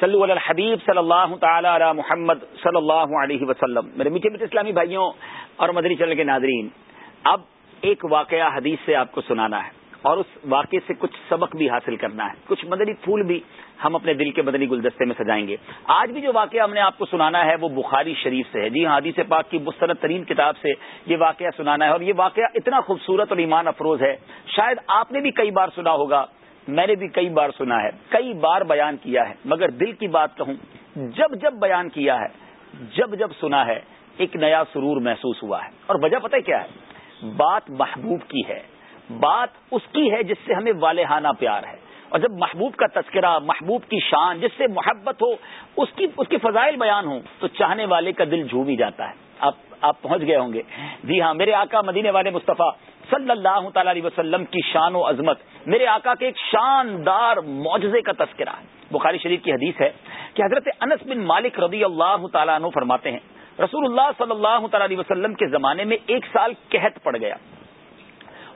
صلو علی الحبیب صلی اللہ تعالی علی محمد صلی اللہ علیہ وسلم۔ میرے میٹھے میٹھے اسلامی بھائیوں اور مدری چینل کے ناظرین، اب ایک واقعہ حدیث سے آپ کو سنانا ہے۔ اور اس واقعے سے کچھ سبق بھی حاصل کرنا ہے۔ کچھ مدنی پھول بھی ہم اپنے دل کے مدنی گلدستے میں سجائیں گے۔ آج بھی جو واقعہ ہم نے آپ کو سنانا ہے وہ بخاری شریف سے ہے۔ جی ہاں حدیث پاک کی مستند ترین کتاب سے یہ واقعہ سنانا ہے اور یہ واقعہ اتنا خوبصورت اور ایمان افروز ہے۔ شاید آپ نے بھی کئی بار سنا ہوگا، میں نے بھی کئی بار سنا ہے۔ کئی بار بیان کیا ہے۔ مگر دل کی بات کہوں، جب جب بیان کیا ہے، جب جب سنا ہے، ایک نیا سرور محسوس ہوا ہے۔ اور وجہ پتہ کیا ہے؟ بات محبوب کی ہے۔ بات اس کی ہے جس سے ہمیں والہانہ پیار ہے۔ اور جب محبوب کا تذکرہ، محبوب کی شان جس سے محبت ہو، اس کی اس کی فضائل بیان ہو تو چاہنے والے کا دل جھوم ہی جاتا ہے۔ آپ آپ پہنچ گئے ہوں گے۔ جی ہاں میرے آقا مدینے والے مصطفیٰ صلی اللہ تعالی علیہ وسلم کی شان و عظمت، میرے آقا کے ایک شاندار معجزے کا تذکرہ ہے۔ بخاری شریف کی حدیث ہے کہ حضرت انس بن مالک رضی اللہ تعالیٰ عنہ فرماتے ہیں، رسول اللہ صلی اللہ تعالی علیہ وسلم کے زمانے میں ایک سال قحط پڑ گیا۔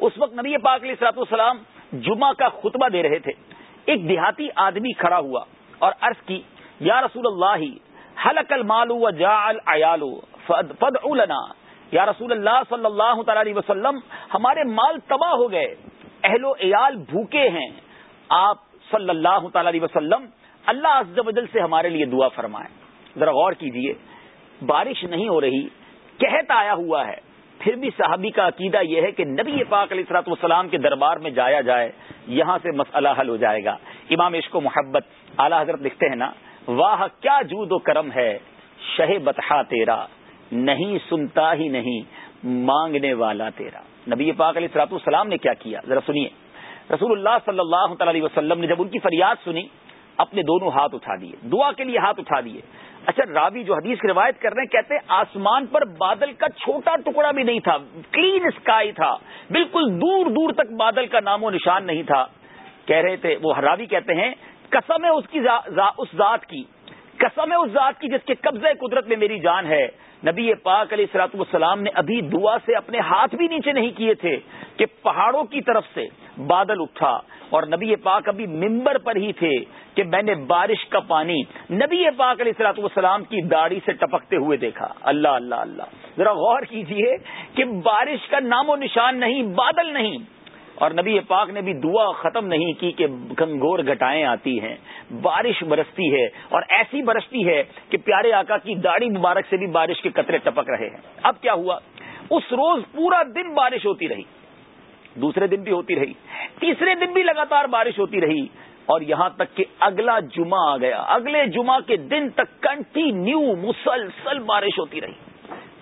اس وقت نبی پاک علیہ السلاط والسلام جمعہ کا خطبہ دے رہے تھے۔ ایک دیہاتی آدمی کھڑا ہوا اور عرض کی، یا رسول اللہ حلق المالو و جا العلو فد لنا۔ یا رسول اللہ صلی اللہ تعالی علیہ وسلم، ہمارے مال تباہ ہو گئے، اہل و عیال بھوکے ہیں۔ آپ صلی اللہ تعالی علیہ وسلم، اللہ عز و جل سے ہمارے لیے دعا فرمائیں۔ ذرا غور کیجیے، بارش نہیں ہو رہی، کہت آیا ہوا ہے۔ پھر بھی صحابی کا عقیدہ یہ ہے کہ نبی پاک علیہ السلاط والسلام کے دربار میں جایا جائے، یہاں سے مسئلہ حل ہو جائے گا۔ امام عشق و محبت، اعلی حضرت لکھتے ہیں نا، واہ، کیا جود و کرم ہے شہ بتہ تیرا، نہیں سنتا ہی نہیں، مانگنے والا تیرا۔ نبی پاک علیہ السلاط والسلام نے کیا کیا؟ ذرا سنیے۔ رسول اللہ صلی اللہ تعالی وسلم نے جب ان کی فریاد سنی، اپنے دونوں ہاتھ اٹھا دیے، دعا کے لیے ہاتھ اٹھا دیے۔ اچھا راوی جو حدیث کی روایت کر رہے ہیں، کہتے ہیں آسمان پر بادل کا چھوٹا ٹکڑا بھی نہیں تھا کلین اسکائی تھا۔ بالکل دور دور تک بادل کا نام و نشان نہیں تھا۔ کہہ رہے تھے، وہ راوی کہتے ہیں، قسم ہے اس کی اس ذات کی۔ قسم ہے اس ذات کی جس کے قبضے قدرت میں میری جان ہے۔ نبی پاک علیہ السلاط والسلام نے ابھی دعا سے اپنے ہاتھ بھی نیچے نہیں کیے تھے کہ پہاڑوں کی طرف سے بادل اٹھا۔ اور نبی پاک ابھی ممبر پر ہی تھے کہ میں نے بارش کا پانی نبی پاک علیہ السلاط والسلام کی داڑھی سے ٹپکتے ہوئے دیکھا۔ اللہ اللہ اللہ۔ ذرا غور کیجیے کہ بارش کا نام و نشان نہیں، بادل نہیں۔ اور نبی پاک نے بھی دعا ختم نہیں کی کہ گنگور گٹائیں آتی ہیں۔ بارش برستی ہے اور ایسی برستی ہے کہ پیارے آقا کی داڑھی مبارک سے بھی بارش کے قطرے ٹپک رہے ہیں۔ اب کیا ہوا؟ اس روز پورا دن بارش ہوتی رہی۔ دوسرے دن بھی ہوتی رہی۔ تیسرے دن بھی لگاتار بارش ہوتی رہی۔ اور یہاں تک کہ اگلا جمعہ آ گیا۔ اگلے جمعہ کے دن تک کنٹینیو مسلسل بارش ہوتی رہی۔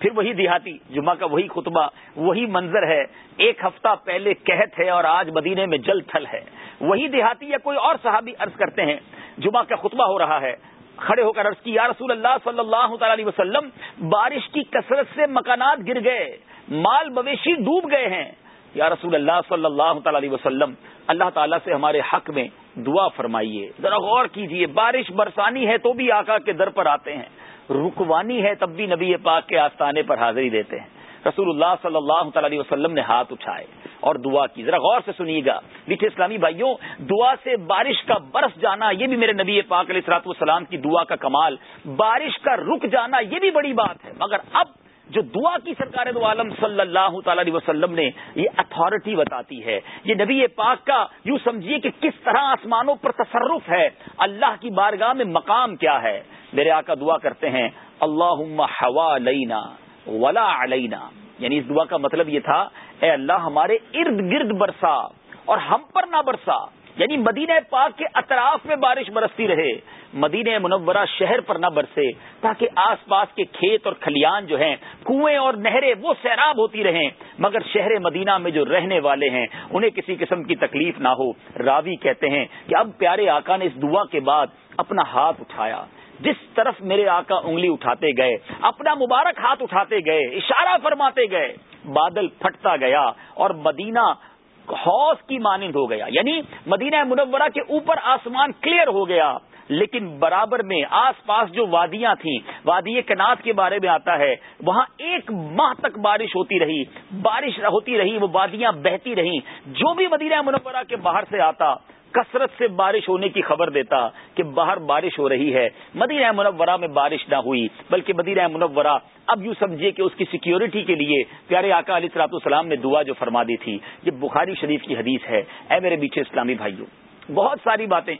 پھر وہی دیہاتی، جمعہ کا وہی خطبہ، وہی منظر ہے۔ ایک ہفتہ پہلے کہت ہے اور آج مدینے میں جل تھل ہے۔ وہی دیہاتی یا کوئی اور صحابی عرض کرتے ہیں، جمعہ کا خطبہ ہو رہا ہے۔ کھڑے ہو کر عرض کی یا رسول اللہ صلی اللہ تعالی علیہ وسلم، بارش کی کثرت سے مکانات گر گئے، مال مویشی ڈوب گئے ہیں۔ یا رسول اللہ صلی اللہ تعالی علیہ وسلم، اللہ تعالیٰ سے ہمارے حق میں دعا فرمائیے۔ ذرا غور کیجیے، بارش برسانی ہے تو بھی آقا کے در پر آتے ہیں۔ رکوانی ہے تب بھی نبی پاک کے آستانے پر حاضری دیتے ہیں۔ رسول اللہ صلی اللہ تعالی وسلم نے ہاتھ اٹھائے اور دعا کی۔ ذرا غور سے سنیے گا۔ میٹھے اسلامی بھائیوں، دعا سے بارش کا برس جانا یہ بھی میرے نبی پاک علیہ السلاط والسلام کی دعا کا کمال۔ بارش کا رک جانا یہ بھی بڑی بات ہے۔ مگر اب جو دعا کی سرکار دو عالم صلی اللہ تعالی علیہ وسلم نے، یہ اتارٹی بتاتی ہے۔ یہ نبی پاک کا یوں سمجھیے کہ کس طرح آسمانوں پر تصرف ہے۔ اللہ کی بارگاہ میں مقام کیا ہے۔ میرے آقا دعا کرتے ہیں اللہ ہوا لینا ولا علینا۔ یعنی اس دعا کا مطلب یہ تھا، اے اللہ ہمارے ارد گرد برسا اور ہم پر نہ برسا۔ یعنی مدینہ پاک کے اطراف میں بارش برستی رہے۔ مدینہ منورہ شہر پر نہ برسے، تاکہ آس پاس کے کھیت اور کھلیان جو ہیں، کنویں اور نہریں وہ سیراب ہوتی رہیں۔ مگر شہر مدینہ میں جو رہنے والے ہیں، انہیں کسی قسم کی تکلیف نہ ہو۔ راوی کہتے ہیں کہ اب پیارے آقا نے اس دعا کے بعد اپنا ہاتھ اٹھایا۔ جس طرف میرے آقا انگلی اٹھاتے گئے، اپنا مبارک ہاتھ اٹھاتے گئے، اشارہ فرماتے گئے، بادل پھٹتا گیا اور مدینہ حوض کی مانند ہو گیا۔ یعنی مدینہ منورہ کے اوپر آسمان کلیئر ہو گیا۔ لیکن برابر میں آس پاس جو وادیاں تھیں، وادی کنات کے بارے میں آتا ہے، وہاں ایک ماہ تک بارش ہوتی رہی، بارش ہوتی رہی، وہ وادیاں بہتی رہی جو بھی مدینہ منورہ کے باہر سے آتا، کثرت سے بارش ہونے کی خبر دیتا کہ باہر بارش ہو رہی ہے۔ مدینہ منورہ میں بارش نہ ہوئی، بلکہ مدینہ منورہ اب یوں سمجھیے کہ اس کی سیکیورٹی کے لیے پیارے آقا علی سلاط السلام نے دعا جو فرما دی تھی، یہ بخاری شریف کی حدیث ہے۔ اے میرے بیچے اسلامی بھائیوں، بہت ساری باتیں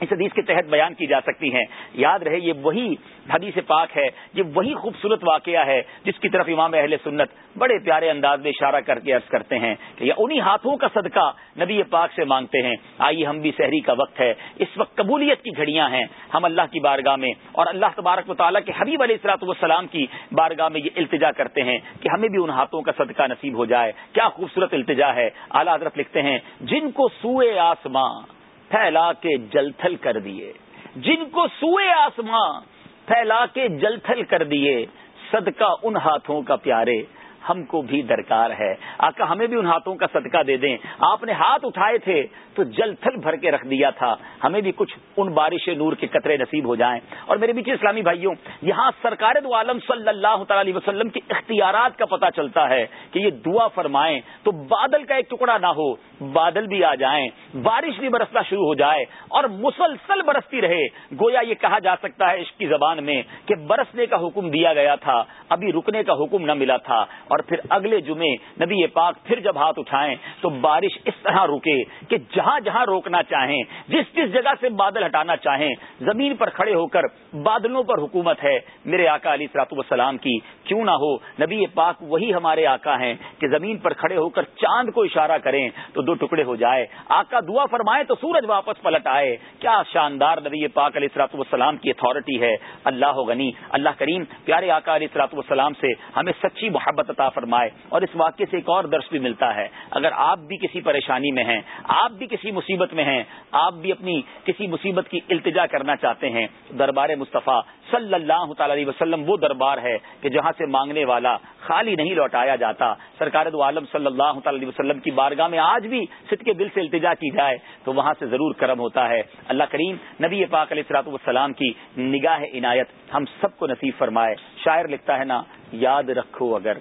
اس حدیث کے تحت بیان کی جا سکتی ہیں۔ یاد رہے، یہ وہی حدیث پاک ہے، یہ وہی خوبصورت واقعہ ہے جس کی طرف امام اہل سنت بڑے پیارے انداز میں اشارہ کر کے عرض کرتے ہیں کہ یہ انہی ہاتھوں کا صدقہ نبی پاک سے مانگتے ہیں۔ آئیے، ہم بھی سحری کا وقت ہے۔ اس وقت قبولیت کی گھڑیاں ہیں۔ ہم اللہ کی بارگاہ میں اور اللہ تبارک مطالعہ کے حبیب علیہ السلاط والسلام کی بارگاہ میں یہ التجا کرتے ہیں کہ ہمیں بھی ان ہاتھوں کا صدقہ نصیب ہو جائے۔ کیا خوبصورت التجا ہے۔ اعلیٰ حضرت لکھتے ہیں، جن کو سوئے آسماں پھیلا کے جلتھل کر دیے۔ جن کو سوئے آسماں پھیلا کے جل تھل کر دیے، صدقہ ان ہاتھوں کا پیارے۔ ہم کو بھی درکار ہے۔ آقا ہمیں بھی ان ہاتھوں کا صدقہ دے دیں۔ آپ نے ہاتھ اٹھائے تھے تو جل تھل بھر کے رکھ دیا تھا۔ ہمیں بھی کچھ ان بارش نور کے قطرے نصیب ہو جائیں۔ اور میرے بیچ اسلامی بھائیوں، یہاں سرکار دو عالم صلی اللہ تعالی وسلم کے اختیارات کا پتہ چلتا ہے کہ یہ دعا فرمائیں تو بادل کا ایک ٹکڑا نہ ہو، بادل بھی آ جائیں۔ بارش بھی برسنا شروع ہو جائے اور مسلسل برستی رہے۔ گویا یہ کہا جا سکتا ہے عشق کی زبان میں کہ برسنے کا حکم دیا گیا تھا۔ ابھی رکنے کا حکم نہ ملا تھا اور پھر اگلے جمعے نبی پاک پھر جب ہاتھ اٹھائیں تو بارش اس طرح رکے کہ جہاں جہاں روکنا چاہیں، جس جس جگہ سے بادل ہٹانا چاہیں، زمین پر کھڑے ہو کر بادلوں پر حکومت ہے۔ میرے آقا علی سرات وسلام کی کیوں نہ ہو؟ نبی پاک وہی ہمارے آقا ہیں کہ زمین پر کھڑے ہو کر چاند کو اشارہ کریں تو دو ٹکڑے ہو جائے۔ آقا دعا فرمائے تو سورج واپس پلٹ آئے۔ کیا شاندار نبی پاک علیہ سرات وسلام کی اتارٹی ہے۔ اللہ غنی۔ اللہ کریم، پیارے آقا علیہ سرات وسلام سے ہمیں سچی محبت عطا فرمائے۔ اور اس واقعے سے ایک اور درس بھی ملتا ہے۔ اگر آپ بھی کسی پریشانی میں ہیں، آپ بھی کسی مصیبت میں ہیں، آپ بھی اپنی کسی مصیبت کی التجا کرنا چاہتے ہیں، دربار مصطفیٰ صلی اللہ تعالی علیہ وسلم وہ دربار ہے کہ جہاں سے سے مانگنے والا خالی نہیں لوٹایا جاتا۔ سرکار دو عالم صلی اللہ تعالی وسلم کی بارگاہ میں آج بھی ست کے دل سے التجا کی جائے تو وہاں سے ضرور کرم ہوتا ہے۔ اللہ کریم نبی پاک علیہ السلاط والسلام کی نگاہ عنایت ہم سب کو نصیب فرمائے۔ شاعر لکھتا ہے نا، یاد رکھو اگر۔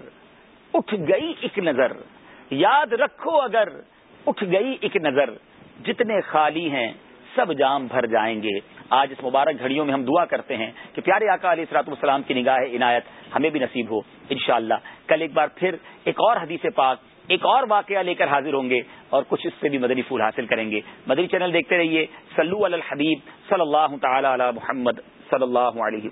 اٹھ گئی ایک نظر۔ یاد رکھو اگر۔ اٹھ گئی ایک نظر۔ جتنے خالی ہیں، سب جام بھر جائیں گے۔ آج اس مبارک گھڑیوں میں ہم دعا کرتے ہیں کہ پیارے آقا علیہ اصلاط والسلام کی نگاہ عنایت ہمیں بھی نصیب ہو، انشاءاللہ۔ کل ایک بار پھر ایک اور حدیث پاک، ایک اور واقعہ لے کر حاضر ہوں گے اور کچھ اس سے بھی مدنی پھول حاصل کریں گے۔ مدنی چینل دیکھتے رہیے سلو الحبیب صلی اللہ تعالی علی محمد صلی اللہ علیہ